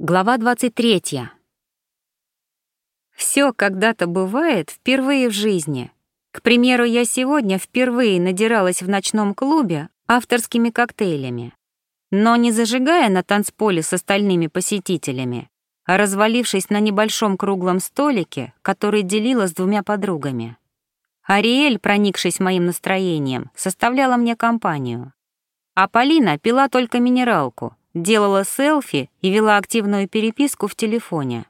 Глава 23. Все когда-то бывает впервые в жизни. К примеру, я сегодня впервые надиралась в ночном клубе авторскими коктейлями. Но не зажигая на танцполе с остальными посетителями, а развалившись на небольшом круглом столике, который делила с двумя подругами. Ариэль, проникшись моим настроением, составляла мне компанию. А Полина пила только минералку, делала селфи и вела активную переписку в телефоне.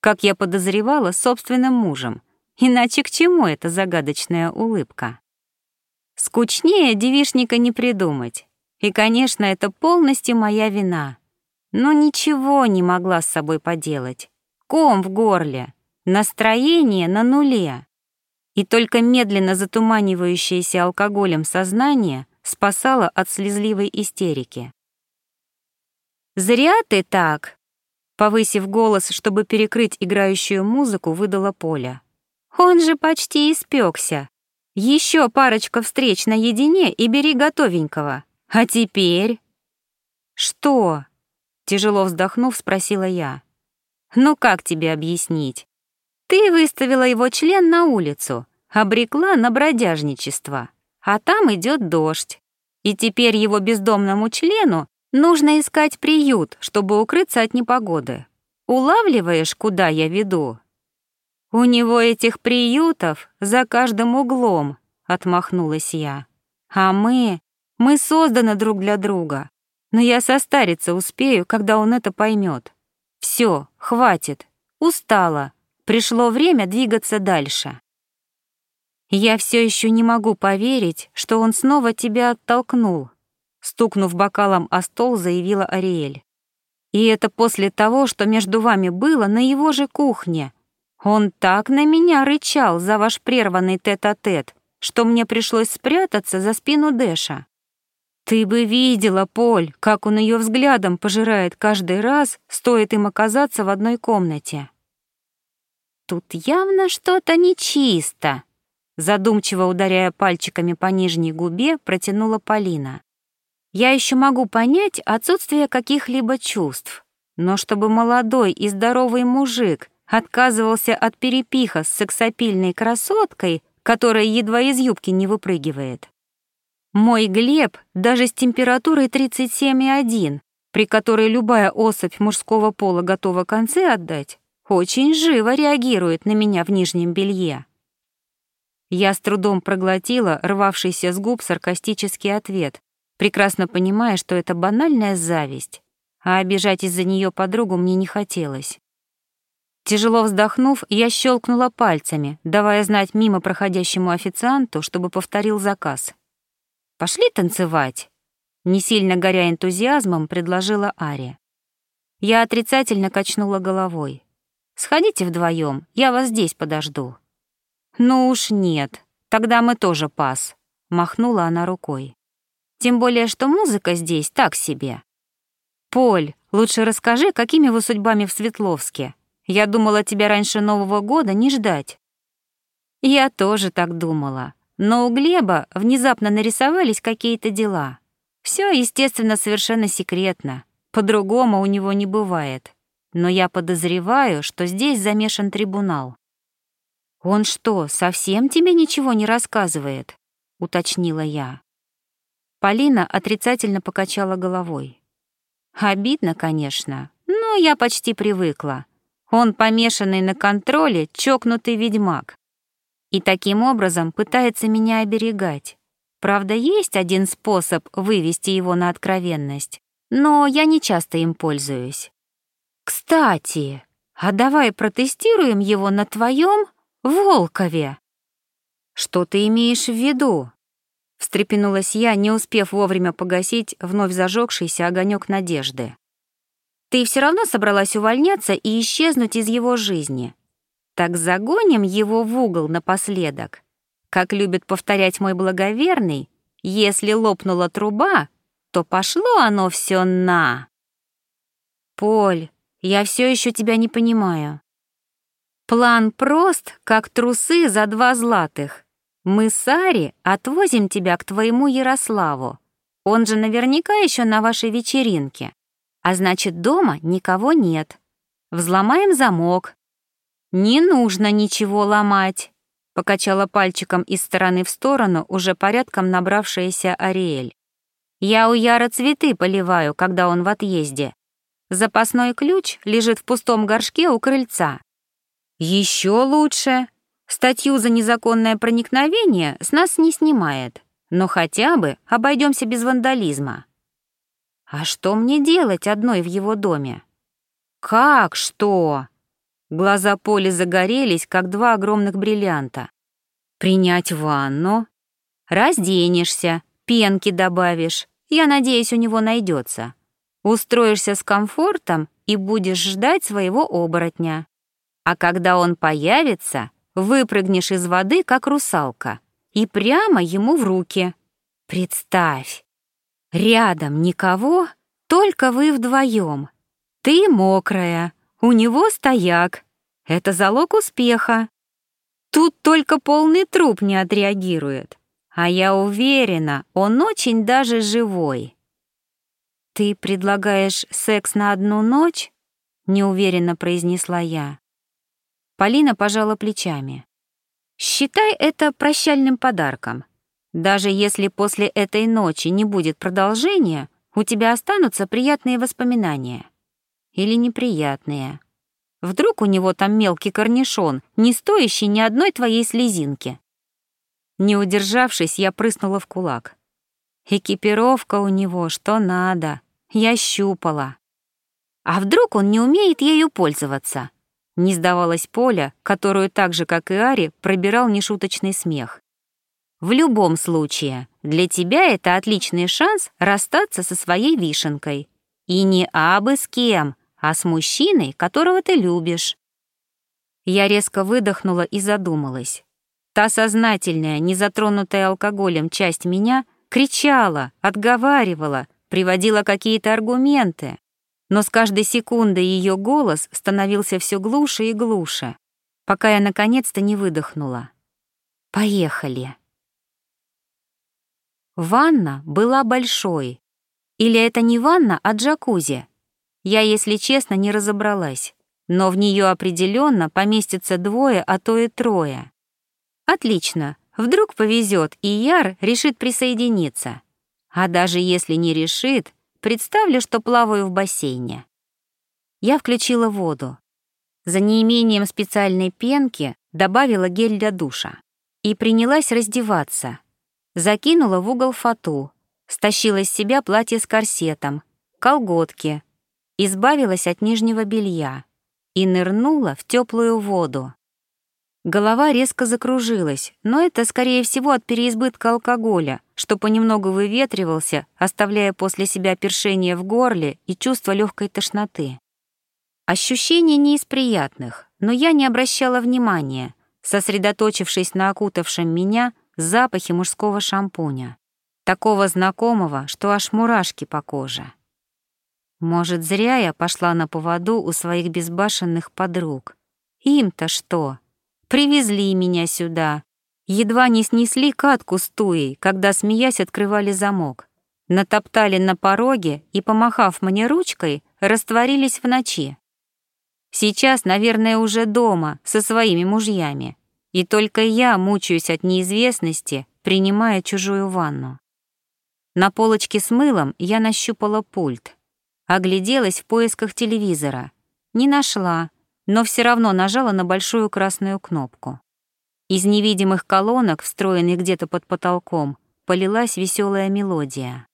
Как я подозревала, с собственным мужем. Иначе к чему эта загадочная улыбка? Скучнее девишника не придумать. И, конечно, это полностью моя вина. Но ничего не могла с собой поделать. Ком в горле, настроение на нуле. И только медленно затуманивающееся алкоголем сознание спасало от слезливой истерики. «Зря ты так!» Повысив голос, чтобы перекрыть играющую музыку, выдала Поля. «Он же почти испекся. Еще парочка встреч наедине и бери готовенького. А теперь...» «Что?» — тяжело вздохнув, спросила я. «Ну как тебе объяснить? Ты выставила его член на улицу, обрекла на бродяжничество, а там идет дождь. И теперь его бездомному члену Нужно искать приют, чтобы укрыться от непогоды. Улавливаешь, куда я веду? У него этих приютов за каждым углом, отмахнулась я. А мы, мы созданы друг для друга. Но я состариться успею, когда он это поймет. Все, хватит. Устала. Пришло время двигаться дальше. Я все еще не могу поверить, что он снова тебя оттолкнул, стукнув бокалом о стол, заявила Ариэль. И это после того, что между вами было на его же кухне. Он так на меня рычал за ваш прерванный тет-а-тет, -тет, что мне пришлось спрятаться за спину Дэша. Ты бы видела, Поль, как он ее взглядом пожирает каждый раз, стоит им оказаться в одной комнате. Тут явно что-то нечисто, задумчиво ударяя пальчиками по нижней губе, протянула Полина. Я еще могу понять отсутствие каких-либо чувств, но чтобы молодой и здоровый мужик отказывался от перепиха с сексапильной красоткой, которая едва из юбки не выпрыгивает. Мой Глеб даже с температурой 37,1, при которой любая особь мужского пола готова концы отдать, очень живо реагирует на меня в нижнем белье. Я с трудом проглотила рвавшийся с губ саркастический ответ, прекрасно понимая, что это банальная зависть, а обижать из-за нее подругу мне не хотелось. Тяжело вздохнув, я щелкнула пальцами, давая знать мимо проходящему официанту, чтобы повторил заказ. «Пошли танцевать!» Не сильно горя энтузиазмом, предложила Ария. Я отрицательно качнула головой. «Сходите вдвоем, я вас здесь подожду». «Ну уж нет, тогда мы тоже пас», — махнула она рукой. Тем более, что музыка здесь так себе. Поль, лучше расскажи, какими вы судьбами в Светловске. Я думала, тебя раньше Нового года не ждать. Я тоже так думала. Но у Глеба внезапно нарисовались какие-то дела. Все, естественно, совершенно секретно. По-другому у него не бывает. Но я подозреваю, что здесь замешан трибунал. «Он что, совсем тебе ничего не рассказывает?» — уточнила я. Полина отрицательно покачала головой. Обидно, конечно, но я почти привыкла. Он помешанный на контроле, чокнутый ведьмак. И таким образом пытается меня оберегать. Правда, есть один способ вывести его на откровенность, но я не часто им пользуюсь. Кстати, а давай протестируем его на твоем Волкове. Что ты имеешь в виду? Встрепенулась я, не успев вовремя погасить вновь зажегшийся огонек надежды. Ты все равно собралась увольняться и исчезнуть из его жизни. Так загоним его в угол напоследок. Как любит повторять мой благоверный, если лопнула труба, то пошло оно все на. Поль, я все еще тебя не понимаю. План прост, как трусы за два златых. Мы с Ари отвозим тебя к твоему Ярославу. Он же наверняка еще на вашей вечеринке. А значит, дома никого нет. Взломаем замок. Не нужно ничего ломать, покачала пальчиком из стороны в сторону уже порядком набравшаяся Ариэль. Я у Яра цветы поливаю, когда он в отъезде. Запасной ключ лежит в пустом горшке у крыльца. Еще лучше. Статью за незаконное проникновение с нас не снимает, но хотя бы обойдемся без вандализма. А что мне делать одной в его доме? Как что? Глаза Поли загорелись, как два огромных бриллианта. Принять ванну? Разденешься, пенки добавишь. Я надеюсь, у него найдется. Устроишься с комфортом и будешь ждать своего оборотня. А когда он появится, выпрыгнешь из воды, как русалка, и прямо ему в руки. Представь, рядом никого, только вы вдвоем. Ты мокрая, у него стояк. Это залог успеха. Тут только полный труп не отреагирует. А я уверена, он очень даже живой. «Ты предлагаешь секс на одну ночь?» — неуверенно произнесла я. Полина пожала плечами. «Считай это прощальным подарком. Даже если после этой ночи не будет продолжения, у тебя останутся приятные воспоминания. Или неприятные. Вдруг у него там мелкий корнишон, не стоящий ни одной твоей слезинки». Не удержавшись, я прыснула в кулак. Экипировка у него что надо. Я щупала. А вдруг он не умеет ею пользоваться? Не сдавалась Поля, которую так же, как и Ари, пробирал нешуточный смех. В любом случае, для тебя это отличный шанс расстаться со своей вишенкой. И не абы с кем, а с мужчиной, которого ты любишь. Я резко выдохнула и задумалась. Та сознательная, не затронутая алкоголем часть меня кричала, отговаривала, приводила какие-то аргументы, но с каждой секундой ее голос становился все глуше и глуше, пока я наконец-то не выдохнула. «Поехали». Ванна была большой. Или это не ванна, а джакузи. Я, если честно, не разобралась, но в нее определенно поместится двое, а то и трое. Отлично, вдруг повезет, и Яр решит присоединиться. А даже если не решит, представлю, что плаваю в бассейне. Я включила воду. За неимением специальной пенки добавила гель для душа и принялась раздеваться. Закинула в угол фату, стащила с себя платье с корсетом, колготки, избавилась от нижнего белья и нырнула в теплую воду. Голова резко закружилась, но это, скорее всего, от переизбытка алкоголя, что понемногу выветривался, оставляя после себя першение в горле и чувство легкой тошноты. Ощущения не из приятных, но я не обращала внимания, сосредоточившись на окутавшем меня запахе мужского шампуня, такого знакомого, что аж мурашки по коже. Может, зря я пошла на поводу у своих безбашенных подруг. Им-то что? Привезли меня сюда. Едва не снесли катку с туей, когда, смеясь, открывали замок. Натоптали на пороге и, помахав мне ручкой, растворились в ночи. Сейчас, наверное, уже дома, со своими мужьями. И только я мучаюсь от неизвестности, принимая чужую ванну. На полочке с мылом я нащупала пульт. Огляделась в поисках телевизора. Не нашла, но все равно нажала на большую красную кнопку. Из невидимых колонок, встроенных где-то под потолком, полилась веселая мелодия.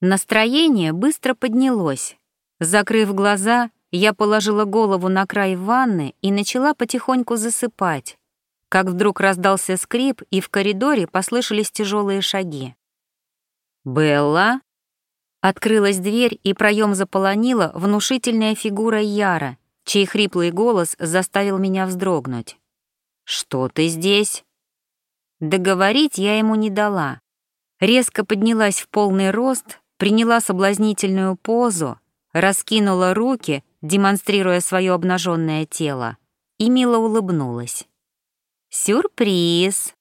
Настроение быстро поднялось. Закрыв глаза, я положила голову на край ванны и начала потихоньку засыпать, как вдруг раздался скрип, и в коридоре послышались тяжелые шаги. «Белла?» Открылась дверь, и проем заполонила внушительная фигура Яра, чей хриплый голос заставил меня вздрогнуть. «Что ты здесь?» Договорить я ему не дала. Резко поднялась в полный рост, приняла соблазнительную позу, раскинула руки, демонстрируя свое обнаженное тело, и мило улыбнулась. «Сюрприз!»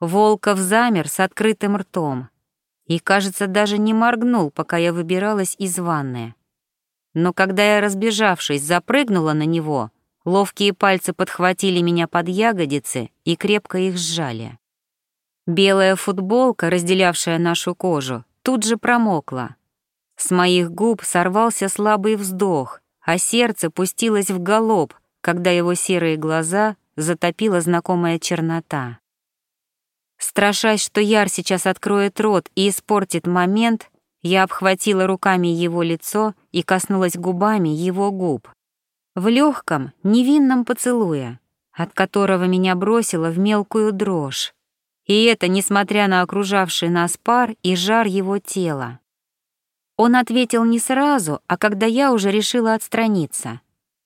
Волков замер с открытым ртом. и, кажется, даже не моргнул, пока я выбиралась из ванны. Но когда я, разбежавшись, запрыгнула на него, ловкие пальцы подхватили меня под ягодицы и крепко их сжали. Белая футболка, разделявшая нашу кожу, тут же промокла. С моих губ сорвался слабый вздох, а сердце пустилось в галоп, когда его серые глаза затопила знакомая чернота. Страшась, что Яр сейчас откроет рот и испортит момент, я обхватила руками его лицо и коснулась губами его губ. В легком, невинном поцелуе, от которого меня бросило в мелкую дрожь. И это несмотря на окружавший нас пар и жар его тела. Он ответил не сразу, а когда я уже решила отстраниться.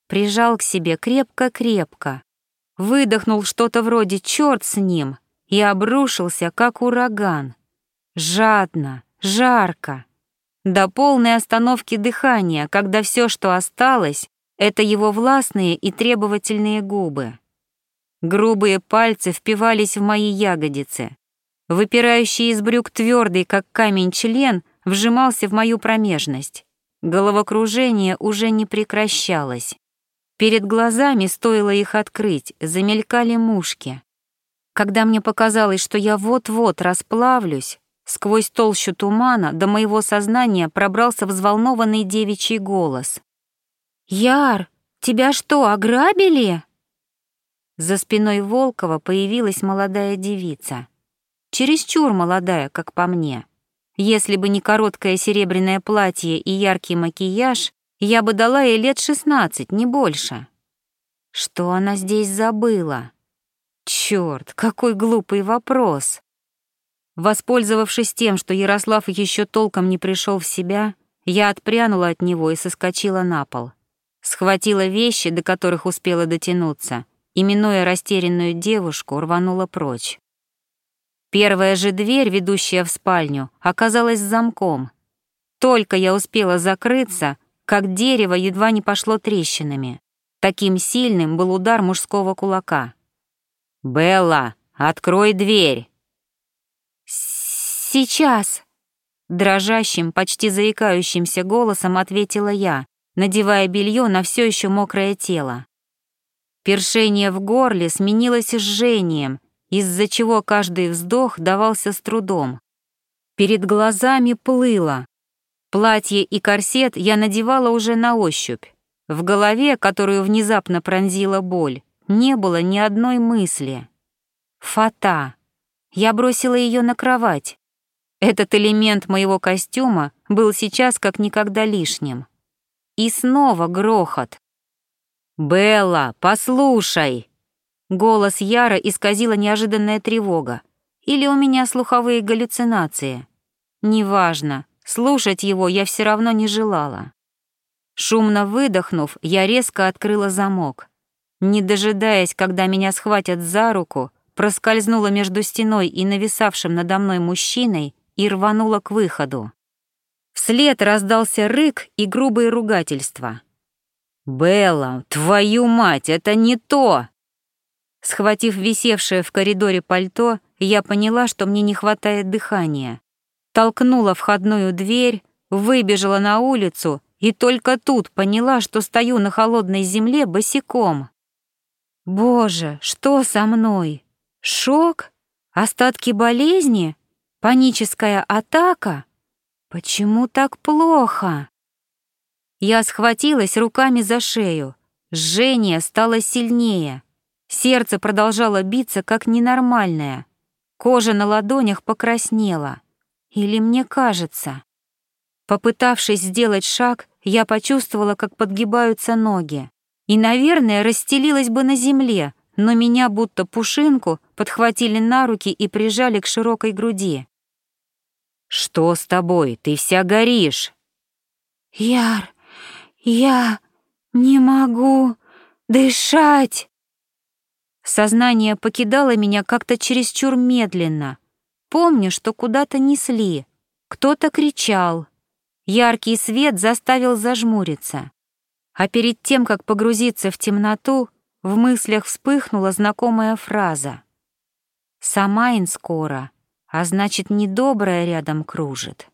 Прижал к себе крепко-крепко, выдохнул что-то вроде «черт с ним» и обрушился, как ураган. Жадно, жарко, до полной остановки дыхания, когда все, что осталось, это его властные и требовательные губы. Грубые пальцы впивались в мои ягодицы. Выпирающий из брюк твердый, как камень член, вжимался в мою промежность. Головокружение уже не прекращалось. Перед глазами, стоило их открыть, замелькали мушки. Когда мне показалось, что я вот-вот расплавлюсь, сквозь толщу тумана до моего сознания пробрался взволнованный девичий голос. «Яр, тебя что, ограбили?» За спиной Волкова появилась молодая девица. Чересчур молодая, как по мне. Если бы не короткое серебряное платье и яркий макияж, я бы дала ей лет шестнадцать, не больше. Что она здесь забыла? Чёрт, какой глупый вопрос. Воспользовавшись тем, что Ярослав еще толком не пришел в себя, я отпрянула от него и соскочила на пол. Схватила вещи, до которых успела дотянуться, и, минуя растерянную девушку, рванула прочь. Первая же дверь, ведущая в спальню, оказалась замком. Только я успела закрыться, как дерево едва не пошло трещинами. Таким сильным был удар мужского кулака. «Белла, открой дверь!» «Сейчас!» Дрожащим, почти заикающимся голосом ответила я, надевая белье на все еще мокрое тело. Першение в горле сменилось жжением, из-за чего каждый вздох давался с трудом. Перед глазами плыло. Платье и корсет я надевала уже на ощупь. В голове, которую внезапно пронзила боль, не было ни одной мысли. Фата. Я бросила ее на кровать. Этот элемент моего костюма был сейчас как никогда лишним. И снова грохот. «Белла, послушай!» Голос Яра исказила неожиданная тревога. Или у меня слуховые галлюцинации. Неважно, слушать его я все равно не желала. Шумно выдохнув, я резко открыла замок. Не дожидаясь, когда меня схватят за руку, проскользнула между стеной и нависавшим надо мной мужчиной и рванула к выходу. Вслед раздался рык и грубые ругательства. «Белла, твою мать, это не то!» Схватив висевшее в коридоре пальто, я поняла, что мне не хватает дыхания. Толкнула входную дверь, выбежала на улицу и только тут поняла, что стою на холодной земле босиком. Боже, что со мной? Шок? Остатки болезни? Паническая атака? Почему так плохо? Я схватилась руками за шею. Жжение стало сильнее. Сердце продолжало биться как ненормальное. Кожа на ладонях покраснела. Или мне кажется. Попытавшись сделать шаг, я почувствовала, как подгибаются ноги. И, наверное, расстелилась бы на земле, но меня будто пушинку подхватили на руки и прижали к широкой груди. «Что с тобой? Ты вся горишь!» «Яр, я не могу дышать!» Сознание покидало меня как-то чересчур медленно. Помню, что куда-то несли. Кто-то кричал. Яркий свет заставил зажмуриться. А перед тем, как погрузиться в темноту, в мыслях вспыхнула знакомая фраза. «Самайн скоро. А значит, недоброе рядом кружит.